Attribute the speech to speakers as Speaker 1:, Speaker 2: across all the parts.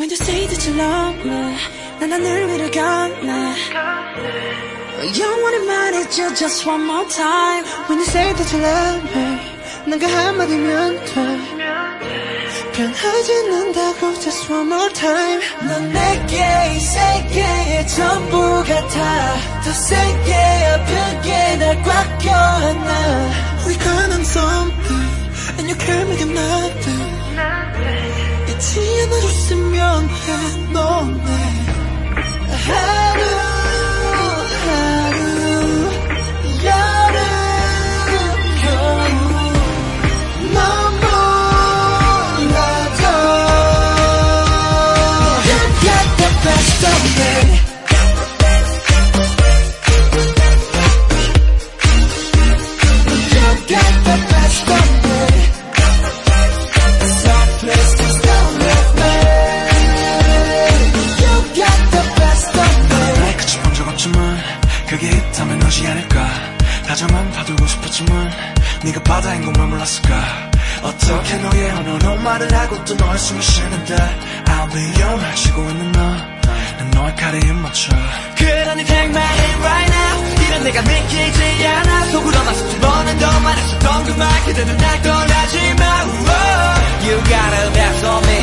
Speaker 1: When you say that you love me 난 하늘 위를 건네 영원히 말해줘 just one more time When you say that you love me 난그 한마디면 돼 변하지 않는다고 just one more time 넌 내게 이 세계의 전부 같아 더 세게 아프게 날꽉 껴안아 We got on something And you can't make it nothing 잊지 않아줬으면
Speaker 2: no. 그게 있다면 오지 않을까? 다정한 파도고 싶었지만 네가 바다인 것만 몰랐을까? 어떻게 너의 언어로 말을 하고 또 너의 숨을 쉬는데? I'll be your 쉬고 있는 너난 너의 칼에 입 맞춰.
Speaker 3: 그러니 take my hand right now. 이런 내가 믿기지 않아. 속으로만 수천 번은 더 말했었던 그말 그대는 날 떠나지 마. You got a best on me.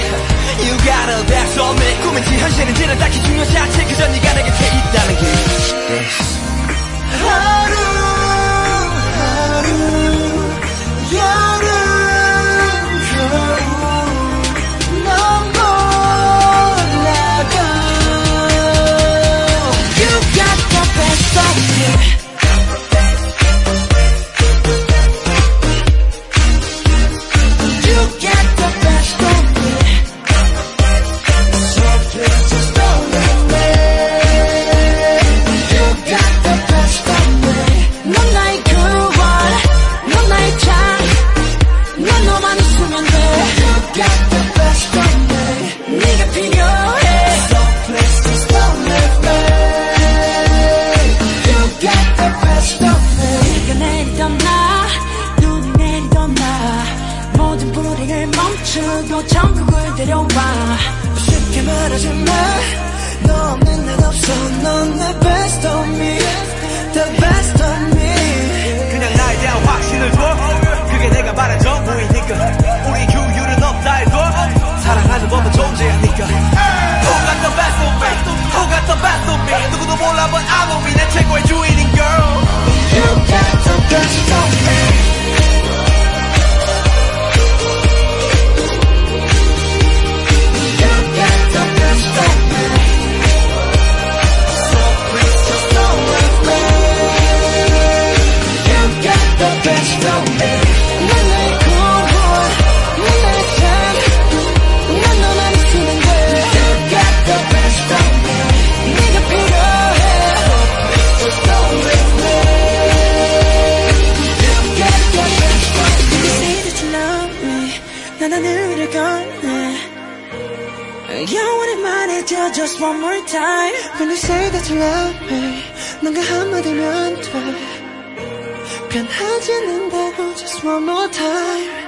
Speaker 3: You got a best on me. 꿈인지 현실인지는 딱히 중요치 않지. 그저 네가 내 곁에
Speaker 1: 모든 불행을 멈추고 천국을 데려와 쉽게 말하지 마너 없는 난 없어 넌내 best of me The best of me
Speaker 3: 그냥 나에 대한 확신을 줘 그게 내가 말한 전부이니까 우리 규율은 없다 해도 사랑하는 법은 존재하니까 Who got the best of me Who got the best of me 누구도 몰라 but I know me 내 최고의 주인인 girl
Speaker 1: You got the best of me the best of me 넌 나의 구원 넌 나의 삶난 너만 있으면 돼 You got the best of me 네가 필요해 So please just don't let me You got the best of me You say that you love me 난 하늘 위를 건네 영원히 말해줘 just one more time When you say that you love me 난 그 한마디면 돼 변하지 않는다고 just one more time